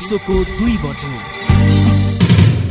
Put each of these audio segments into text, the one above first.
दिउँसोको दुई बजे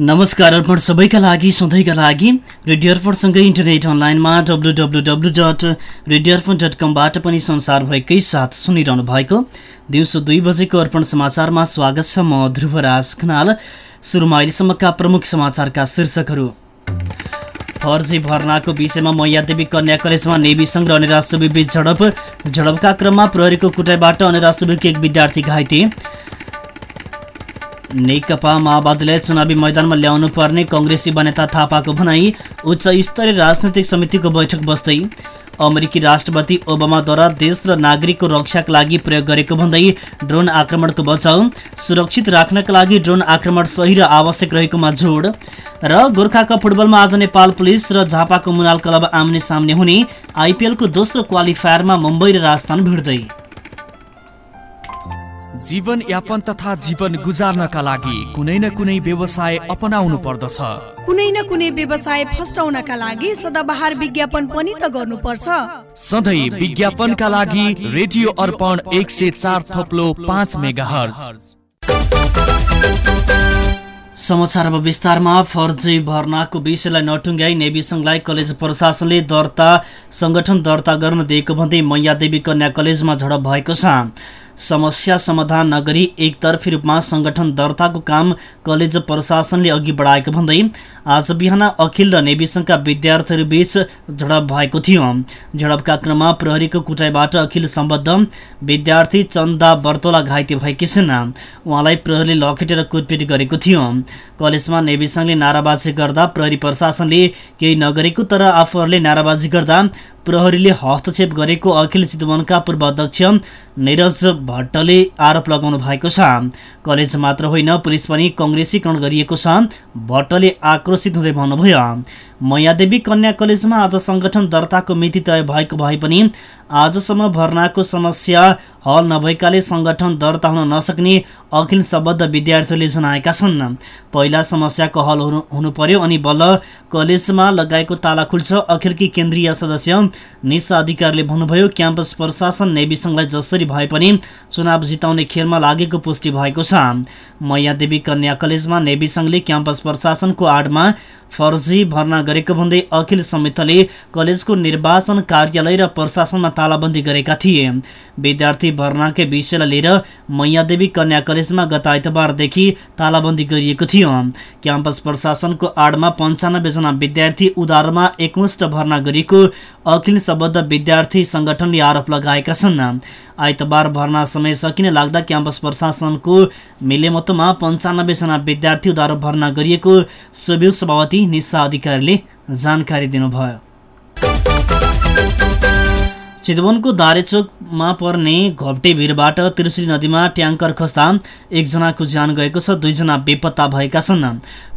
नमस्कार अर्पण सबैका लागि सधैँका लागि रेडियो अर्पणसँगै इन्टरनेट अनलाइनमा W W W dot radio Arpan dot कमबाट पनि संसारभरिकै साथ सुनिरहनु भएको दिउँसो दुई बजेको अर्पण समाचारमा स्वागत छ म ध्रुवराज खनाल। सुरुमा अहिलेसम्मका प्रमुख समाचारका शीर्षकहरू। फर्जी भर्नाको विषयमा मैयादेवी कन्या कलेजमा नेवी सङ्घ र अनिराज बीच झडप। झडपका क्रममा प्रहरीको कुटाइबाट अनिराज एक विद्यार्थी घाइते। नेकपा माओवादीलाई चुनावी मैदानमा ल्याउनु पर्ने कङ्ग्रेसी बनेता थापाको भनाई उच्च स्तरीय राजनैतिक समितिको बैठक बस्दै अमेरिकी राष्ट्रपति ओबामाद्वारा देश र नागरिकको रक्षाका लागि प्रयोग गरेको भन्दै ड्रोन आक्रमणको बचाउ सुरक्षित राख्नका लागि ड्रोन आक्रमण सही र आवश्यक रहेकोमा जोड र गोर्खा कप फुटबलमा आज नेपाल पुलिस र झापाको मुनाल क्लब आम्ने सामने हुने आइपिएलको दोस्रो क्वालिफायरमा मुम्बई र राजस्थान भिड्दै। जीवन यापन तथा जीवन गुजार्नका लागि कुनै न कुनै व्यवसाय अपनाउनु पर्दछ। कुनै न कुनै व्यवसाय फस्टाउनका लागि सदाबहार विज्ञापन पनि त गर्नुपर्छ। सधैँ विज्ञापनका लागि रेडियो अर्पण एक सय चार थप्लो पाँच मेगा समाचार अब विस्तारमा फर्जी भर्नाको विषयलाई नटुङ्गाई नेवी सङ्घलाई कलेज प्रशासनले दर्ता सङ्गठन दर्ता गर्न दिएको भन्दै मैयादेवी कन्या कलेजमा झडप भएको छ। समस्या समाधान नगरी एकतर्फी रूपमा सङ्गठन दर्ताको काम कलेज प्रशासनले अघि बढाएको भन्दै आज बिहान अखिल र नेवी सङ्घका विद्यार्थीहरूबीच झडप भएको थियो। झडपका क्रममा प्रहरीको कुटाइबाट अखिल सम्बद्ध विद्यार्थी चन्दा बर्तोला घाइते भएकी छिन्। उहाँलाई प्रहरीले लखेटेर कुटपिट गरेको थियो। कलेजमा नेवी सङ्घले नाराबाजी गर्दा प्रहरी प्रशासनले केही नगरेको तर आफूहरूले नाराबाजी गर्दा प्रहरीले हस्तक्षेप गरेको अखिल चितवनका पूर्व अध्यक्ष निरज भट्टले आरोप लगाउनु भएको छ। कलेज मात्र होइन पुलिस पनि कङ्ग्रेसीकरण गरिएको छ। भट्टले आक्रोशित हुँदै भन्नुभयो। मैयादेवी कन्या कलेजमा आज संगठन दर्ताको मिति तय भएको भए पनि आजसम्म भर्नाको समस्या हल नभएकाले संगठन दर्ता हुन नसक्ने अखिल सम्बद्ध विद्यार्थीहरूले जनाएका छन्। पहिला समस्याको हल हुनु हुनु पर्यो अनि बल्ल कलेजमा लगाएको ताला खुल्छ। अखिलकी केन्द्रीय सदस्य निशा अधिकारीले भन्नुभयो क्याम्पस प्रशासन नेवी सङ्घलाई जसरी भए पनि चुनाव जिताउने खेलमा लागेको पुष्टि भएको छ। मैयादेवी कन्या कलेजमा नेवी सङ्घले क्याम्पस प्रशासनको आडमा फर्जी भर्ना गरेको भन्दै अखिल समितिले कलेजको निर्वाचन कार्यालय र प्रशासनमा तालाबन्दी गरेका थिए। विद्यार्थी भर्नाकै विषयलाई लिएर मैयादेवी कन्या कलेजमा गत आइतबारदेखि तालाबन्दी गरिएको थियो। क्याम्पस प्रशासनको आडमा पन्चानब्बेजना विद्यार्थी उदारमा एकमुष्ट भर्ना गरिएको अखिल सम्बद्ध विद्यार्थी सङ्गठनले आरोप लगाएका छन्। आइतबार भर्ना समय सकिन लाग्दा क्याम्पस प्रशासनको मिलेमतोमा पन्चानब्बेजना विद्यार्थी उधारो भर्ना गरिएको सोभ्यू सभापति निशा अधिकारीले जानकारी दिनुभयो। चितवनको दारेचोकमा पर्ने घप्टे भिरबाट त्रिशुली नदीमा ट्याङ्कर खस्दा एकजनाको ज्यान गएको छ दुईजना बेपत्ता भएका छन्।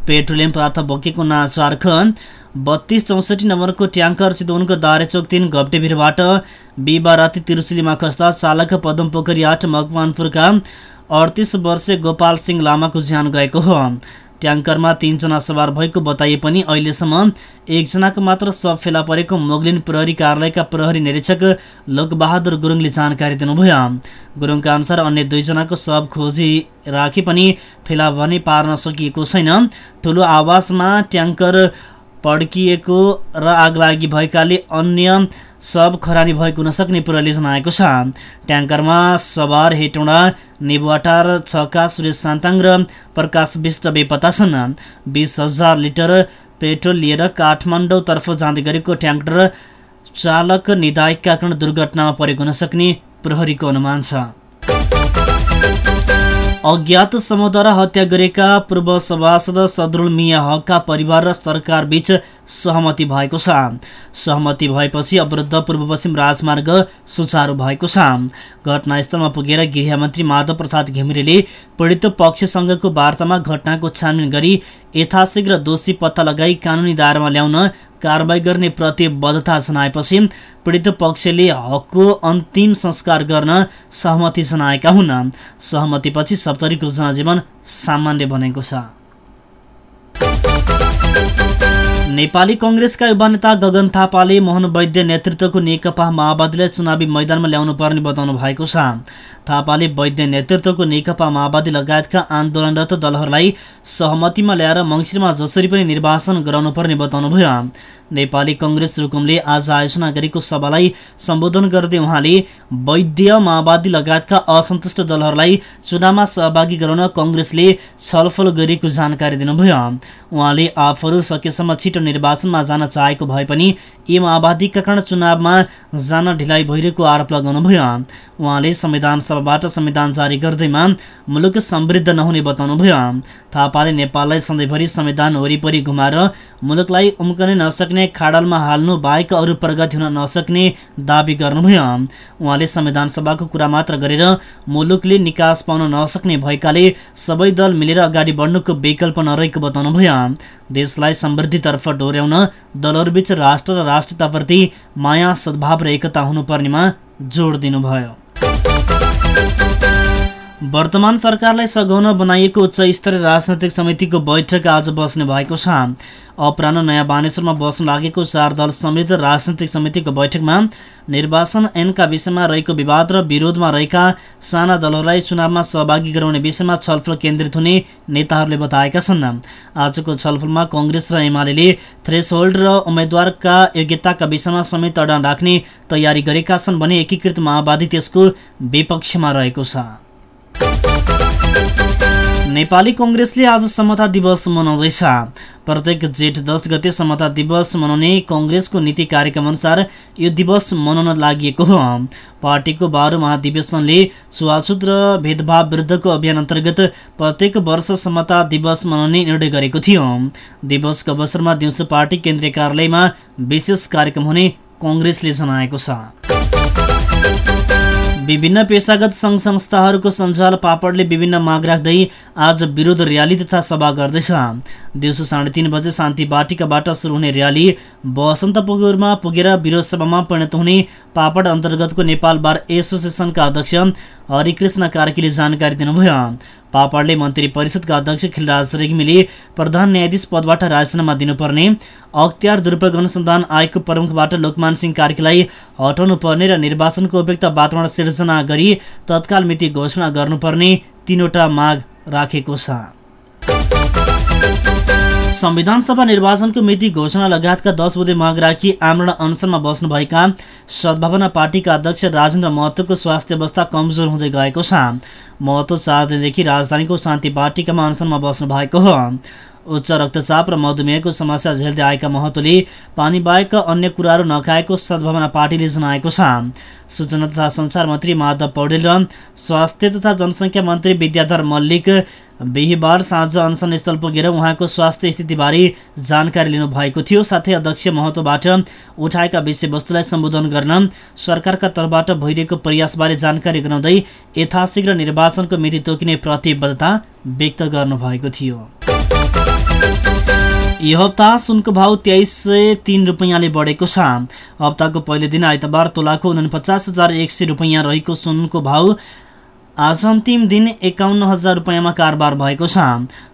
पेट्रोलियम पदार्थ बोकेको ना चार्ख बत्तीस चौसठी नम्बरको ट्याङ्कर चितवनको दारेचोक तिन घप्टे भिरबाट बिहिबार राति त्रिशुलीमा खस्दा चालक पदम पोखरी आठ मकवानपुरका अडतिस वर्षीय गोपाल सिंह लामाको ज्यान गएको हो। ट्याङ्करमा तीनजना सवार भएको बताइए पनि अहिलेसम्म एकजनाको मात्र शव फेला परेको मोगलिन प्रहरी कार्यालयका प्रहरी निरीक्षक लोकबहादुर गुरुङले जानकारी दिनुभयो। गुरुङका अनुसार अन्य दुईजनाको शव खोजी राखे पनि फेला भने पार्न सकिएको छैन। ठुलो आवासमा ट्याङ्कर पड्किएको र आगलागी भएकाले अन्य सब खरानी भएको हुन सक्ने प्रहरीले जनाएको छ। ट्याङ्करमा सवार हेटौँडा नेबुवाटार छका सुरेश सान्ताङ र प्रकाश विष्ट बेपत्ता छन्। बिस हजार लिटर पेट्रोल लिएर काठमाडौँतर्फ जाँदै गरेको ट्याङ्कर चालक निदायकका कारण दुर्घटनामा परेको हुन सक्ने प्रहरीको अनुमान छ। अज्ञात समूहद्वारा हत्या गरेका पूर्व सभासद सदरुल मिया हकका परिवार र सरकार बीच सहमति भएको छ। सहमति भएपछि अवरुद्ध पूर्व पश्चिम राजमार्ग सुचारू भएको छ। घटनास्थलमा पुगेर गृहमन्त्री माधव प्रसाद घिमिरेले पीडित पक्षसँगको वार्तामा घटनाको छानबिन गरी यथाशीघ्र दोषी पत्ता लगाई कानुनी दायरामा ल्याउन कारवाही गर्ने प्रतिबद्धता जनाएपछि पीडित पक्षले हकको अन्तिम संस्कार गर्न सहमति जनाएका हुन्। सहमतिपछि सप्तरीको जनजीवन सामान्य बनेको छ। नेपाली कङ्ग्रेसका युवा नेता गगन थापाले मोहन वैद्य नेतृत्वको नेकपा माओवादीलाई चुनावी मैदानमा ल्याउनु पर्ने बताउनु भएको छ। थापाले वैद्य नेतृत्वको नेकपा माओवादी लगायतका आन्दोलनरत दलहरूलाई सहमतिमा ल्याएर मङ्सिरमा जसरी पनि निर्वाचन गराउनु पर्ने बताउनुभयो। नेपाली कङ्ग्रेस रुकुमले आज आयोजना गरेको सभालाई सम्बोधन गर्दै उहाँले वैद्य माओवादी लगायतका असन्तुष्ट दलहरूलाई चुनावमा सहभागी गराउन कङ्ग्रेसले छलफल गरेको जानकारी दिनुभयो। उहाँले आफूहरू सकेसम्म छिटो निर्वाचनमा जान चाहेको भए पनि यी माओवादीका कारण चुनावमा जान ढिलाइ भइरहेको आरोप लगाउनुभयो उहाँले संविधान सभाबाट संविधान जारी गर्दैमा मुलुक समृद्ध नहुने बताउनुभयो थापाले नेपाललाई सधैँभरि संविधान वरिपरि घुमाएर मुलुकलाई उम्कनै नसक्ने खाडलमा हाल्नु बाहेक अरू प्रगति हुन नसक्ने दावी गर्नुभयो उहाँले संविधान सभाको कुरा मात्र गरेर मुलुकले निकास पाउन नसक्ने भएकाले सबै दल मिलेर अगाडि बढ्नुको विकल्प नरहेको बताउनुभयो देशलाई समृद्धितर्फ डोर्याउन दलहरूबीच राष्ट्र र राष्ट्रियताप्रति माया सद्भाव र एकता हुनुपर्नेमा जोड दिनुभयो। वर्तमान सरकारलाई सघाउन बनाइएको उच्च स्तरीय राजनैतिक समितिको बैठक आज बस्ने भएको छ। अपराह नयाँ बानेश्वरमा बस्न लागेको चार दल समेत राजनैतिक समितिको बैठकमा निर्वाचन ऐनका विषयमा रहेको विवाद र विरोधमा रहेका साना दलहरूलाई चुनावमा सहभागी गराउने विषयमा छलफल केन्द्रित हुने नेताहरूले बताएका छन्। आजको छलफलमा कङ्ग्रेस र एमाले थ्रेसहोल्ड र उम्मेद्वारका योग्यताका विषयमा समेत अडान राख्ने तयारी गरेका छन् भने एकीकृत माओवादी त्यसको विपक्षमा रहेको छ। नेपाली कङ्ग्रेसले आज समता दिवस मनाउँदैछ। प्रत्येक जेठ दस गते समता दिवस मनाउने कङ्ग्रेसको नीति कार्यक्रम अनुसार यो दिवस मनाउन लागि हो। पार्टीको बाह्र महाधिवेशनले छुवाछुत र भेदभाव विरुद्धको अभियान अन्तर्गत प्रत्येक वर्ष समता दिवस मनाउने निर्णय गरेको थियो। दिवसको अवसरमा दिउँसो पार्टी केन्द्रीय कार्यालयमा विशेष कार्यक्रम हुने कङ्ग्रेसले जनाएको छ। विभिन्न पेसागत सङ्घ संस्थाहरूको सञ्जाल पापडले विभिन्न माग राख्दै आज विरोध र्याली तथा सभा गर्दैछ। दिउँसो साढे तिन बजे शान्ति बाटिकाबाट सुरु हुने र्याली बसन्तपुरमा पुगेर विरोध सभामा परिणत हुने पापड अन्तर्गतको नेपाल बार एसोसिएसनका अध्यक्ष हरिकृष्ण कार्कीले जानकारी दिनुभयो। पापडले मन्त्री परिषदका अध्यक्ष खिलराज रेग्मीले प्रधान न्यायाधीश पदबाट राजीनामा दिनुपर्ने अख्तियार दुरुपयोग अनुसन्धान आयोगको प्रमुखबाट लोकमान सिंह कार्कीलाई हटाउनु पर्ने र निर्वाचनको उपयुक्त वातावरण सिर्जना गरी तत्काल मिति घोषणा गर्नुपर्ने तीनवटा माग राखेको छ। संविधान सभा निर्वाचनको मिति घोषणा लगायतका दस बुधे माग राखी आमरण अनसनमा बस्नुभएका सद्भावना पार्टीका अध्यक्ष राजेन्द्र महतोको स्वास्थ्य अवस्था कमजोर हुँदै गएको छ। महतो चार दिनदेखि राजधानीको शान्ति बाटिकामा अनसनमा बस्नु भएको हो। उच्च रक्तचाप र मधुमेहको समस्या झेल्दै आएका महतोले पानी बाहेक अन्य कुराहरू नखाएको सद्भावना पार्टीले जनाएको छ। सूचना तथा सञ्चार मन्त्री माधव पौडेल र स्वास्थ्य तथा जनसङ्ख्या मन्त्री विद्याधर मल्लिक बिहिबार साँझ अनसन स्थल पुगेर उहाँको स्वास्थ्य स्थितिबारे जानकारी लिनुभएको थियो। साथै अध्यक्ष महतोबाट उठाएका विषयवस्तुलाई सम्बोधन गर्न सरकारका तर्फबाट भइरहेको प्रयासबारे जानकारी गराउँदै यथाशीघ्र निर्वाचनको मिति तोकिने प्रतिबद्धता व्यक्त गर्नुभएको थियो। यो हप्ता सुनको भाउ तेइस सय तिन रुपियाँले बढेको छ। हप्ताको पहिलो दिन आइतबार तोलाको उनपचास हजार एक सय रुपियाँ रहेको सुनको भाउ आज अन्तिम दिन एकाउन्न हजार रुपियाँमा कारोबार भएको छ।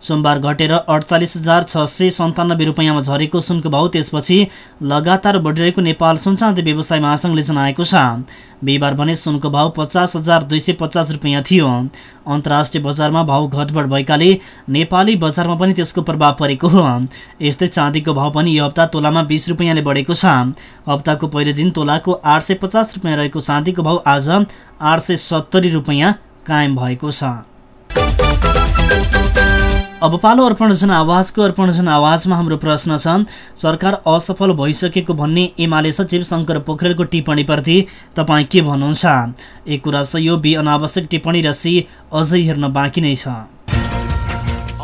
सोमबार घटेर अडचालिस हजार छ सय सन्तानब्बे रुपियाँमा झरेको सुनको भाउ त्यसपछि लगातार बढिरहेको नेपाल सुनचाँदी व्यवसाय महासङ्घले जनाएको छ। बिहिबार भने सुनको भाउ पचास हजार दुई सय पचास रुपियाँ थियो। अन्तर्राष्ट्रिय बजारमा भाउ घटबड भएकाले नेपाली बजारमा पनि त्यसको प्रभाव परेको हो। यस्तै चाँदीको भाउ पनि यो हप्ता तोलामा बिस रुपियाँले बढेको छ। हप्ताको पहिलो दिन तोलाको आठ सय रहेको चाँदीको भाउ आज आठ सय सत्तरी रुपियाँ कायम भएको छ। अब पालो अर्पण जन आवाजको अर्पण जन आवाजमा हाम्रो प्रश्न छ सरकार असफल भइसकेको भन्ने एमाले सचिव शङ्कर पोखरेलको टिप्पणीप्रति तपाईँ के भन्नुहुन्छ? एक कुरा सही हो बी अनावश्यक टिप्पणी र सी अझै हेर्न बाँकी नै छ।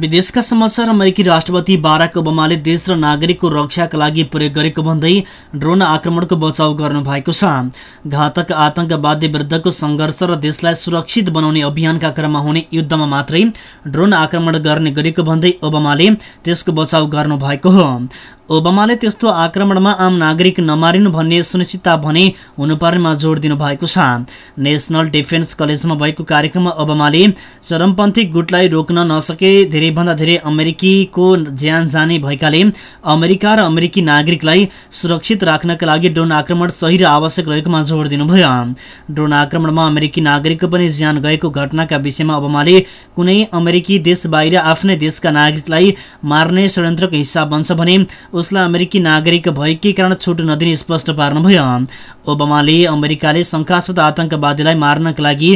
विदेशका समाचार अमेरिकी राष्ट्रपति बाराक ओबामाले देश र नागरिकको रक्षाका लागि प्रयोग गरेको भन्दै ड्रोन आक्रमणको बचाउ गर्नु भएको छ। घातक आतंकवादी विरुद्धको सङ्घर्ष र देशलाई सुरक्षित बनाउने अभियानका क्रममा हुने युद्धमा मात्रै ड्रोन आक्रमण गर्ने गरेको भन्दै ओबामाले त्यसको बचाउ गर्नु भएको हो। ओबामाले त्यस्तो आक्रमणमा आम नागरिक नमारिनु भन्ने सुनिश्चितता भने हुनुपर्नेमा जोड दिनु भएको छ। नेसनल डिफेन्स कलेजमा भएको कार्यक्रममा ओबामाले चरमपन्थी गुटलाई रोक्न नसके धेरैभन्दा धेरै अमेरिकीको ज्यान जाने भएकाले अमेरिका र अमेरिकी नागरिकलाई सुरक्षित राख्नका लागि ड्रोन आक्रमण सही र आवश्यक रहेकोमा जोड दिनुभयो। ड्रोन आक्रमणमा अमेरिकी नागरिकको पनि ज्यान गएको घटनाका विषयमा ओबामाले कुनै अमेरिकी देश बाहिर आफ्नै देशका नागरिकलाई मार्ने षड्यन्त्रको हिस्सा बन्छ भने उसलाई अमेरिकी नागरिक भएकै कारण छुट नदिने स्पष्ट पार्नुभयो। ओबामाले अमेरिकाले शङ्कास्पद आतंकवादीलाई मार्नका लागि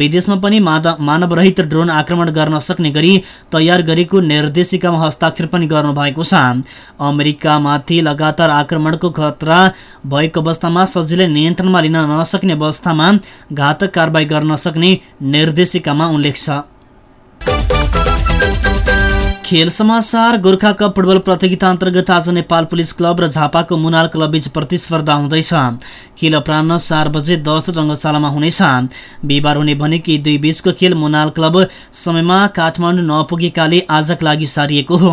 विदेशमा पनि मानवरहित ड्रोन आक्रमण गर्न सक्ने गरी तयार गरेको निर्देशिकामा हस्ताक्षर पनि गर्नुभएको छ। अमेरिकामाथि लगातार आक्रमणको खतरा भएको अवस्थामा सजिलै नियन्त्रणमा लिन नसक्ने अवस्थामा घातक कारवाही गर्न सक्ने निर्देशिकामा उल्लेख छ। खेल समाचार गोर्खा कप फुटबल प्रतियोगिता अन्तर्गत आज नेपाल पुलिस क्लब र झापाको मुनाल क्लब बीच प्रतिस्पर्धा हुँदैछ। खेल अपराह्न चार बजे दस रङ्गशालामा हुनेछ। बिहिबार हुने भनेको यी दुई बीचको खेल मुनाल क्लब समयमा काठमाडौँ नपुगेकाले आजका लागि सारिएको हो।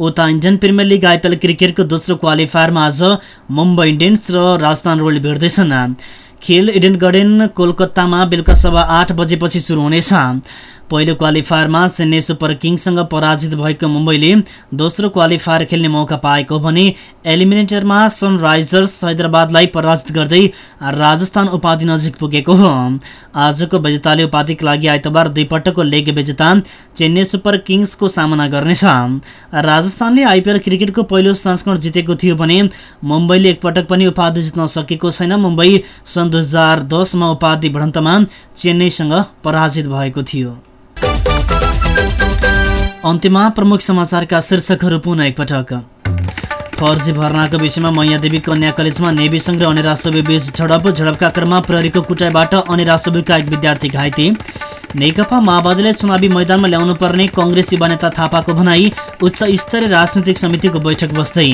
उता इन्डियन प्रिमियर लिग आइपिएल क्रिकेटको दोस्रो क्वालिफायरमा आज मुम्बई इन्डियन्स र राजस्थान रोयल भेट्दैछन्। खेल इडेन गार्डन कोलकातामा बेलुका सभा आठ बजेपछि सुरु हुनेछ। पहिलो क्वालिफायरमा चेन्नई सुपर किङ्ससँग पराजित भएको मुम्बईले दोस्रो क्वालिफायर खेल्ने मौका पाएको भने एलिमिनेटरमा सनराइजर्स हैदराबादलाई पराजित गर्दै राजस्थान उपाधि नजिक पुगेको हो। आजको विजेताले उपाधिका लागि आइतबार दुई पटकको लेग विजेता चेन्नई सुपर किङ्सको सामना गर्नेछ। राजस्थानले आइपिएल क्रिकेटको पहिलो संस्करण जितेको थियो भने मुम्बईले एकपटक पनि उपाधि जित्न सकेको छैन। मुम्बई सन् दुई हजार दसमा उपाधि भिडन्तमा चेन्नईसँग पराजित भएको थियो। अन्त्यमा प्रमुख समाचारका शीर्षकहरू पुनः एकपटक। फर्जी भर्नाको विषयमा मैयादेवी कन्या कलेजमा नेवी सङ्घ र बीच झडप झडपका क्रममा प्रहरीको कुटाइबाट अनिरासवीका एक विद्यार्थी घाइते। नेकपा माओवादीलाई चुनावी मैदानमा ल्याउनु पर्ने कङ्ग्रेस युवा नेता थापाको भनाई उच्च स्तरीय राजनीतिक समितिको बैठक बस्दै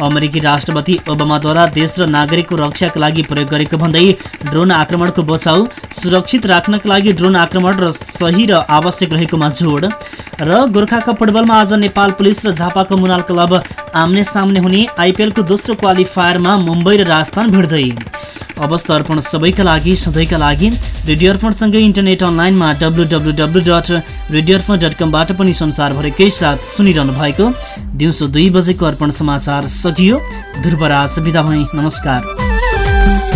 अमेरिकी राष्ट्रपति ओबामाद्वारा देश र नागरिकको रक्षाका लागि प्रयोग गरेको भन्दै ड्रोन आक्रमणको बचाउ सुरक्षित राख्नका लागि ड्रोन आक्रमण र सही र आवश्यक रहेकोमा जोड र गोर्खा कप फुटबलमा आज नेपाल पुलिस र झापाको मुनाल क्लब आम्ने सामने हुने आइपिएलको दोस्रो क्वालिफायरमा मुम्बई र राजस्थान भिड्दै। अवस्था अर्पण सबैका लागि सधैँका लागि। रेडियो अर्पणसँगै इन्टरनेट अनलाइनमा W W W dot radio Arpan dot कमबाट पनि संसारभरिकै साथ सुनिरहनु भएको दिउँसो दुई बजेको अर्पण समाचार सकियो। ध्रुवराज बिदा भई। नमस्कार।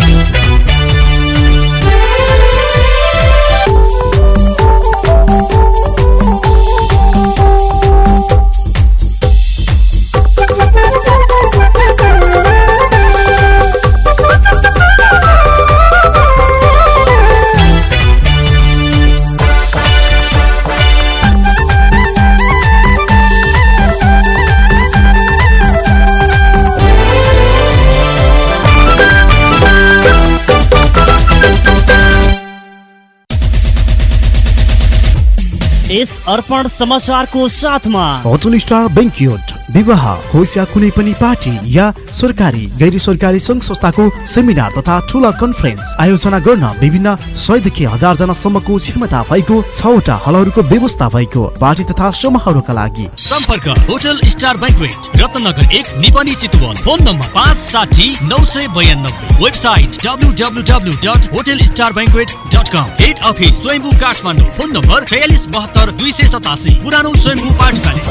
यस अर्पण समाचारको साथमा। होटल स्टार बेङ्क्युट विवाह होस् या कुनै पनि पार्टी या सरकारी गैर सरकारी सङ्घ संस्थाको सेमिनार तथा ठुला कन्फरेन्स आयोजना गर्न विभिन्न सयदेखि हजार जनासम्मको क्षमता भएको छवटा हलहरूको व्यवस्था भएको पार्टी तथा समारोहका लागि। सम्पर्क होटल स्टार ब्याङ्कवेट रत्नगर एक निपनी चितवन। फोन नम्बर पाँच साठी नौ सय बयानब्बे। Website W W W dot hotel star banquet dot com. Head office Swayambhu Kathmandu. Phone number छयालिस बहत्तर दुई सय सतासी पुरानो स्वयम्भू पाठशाला।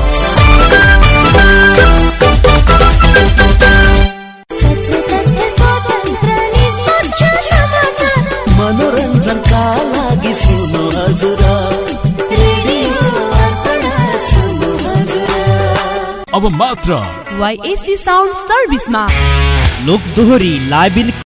मनोरञ्जनका लागि हजुर। अब मात्र वाइएससी साउन्ड सर्भिसमा लोक दोहोरी लाइभ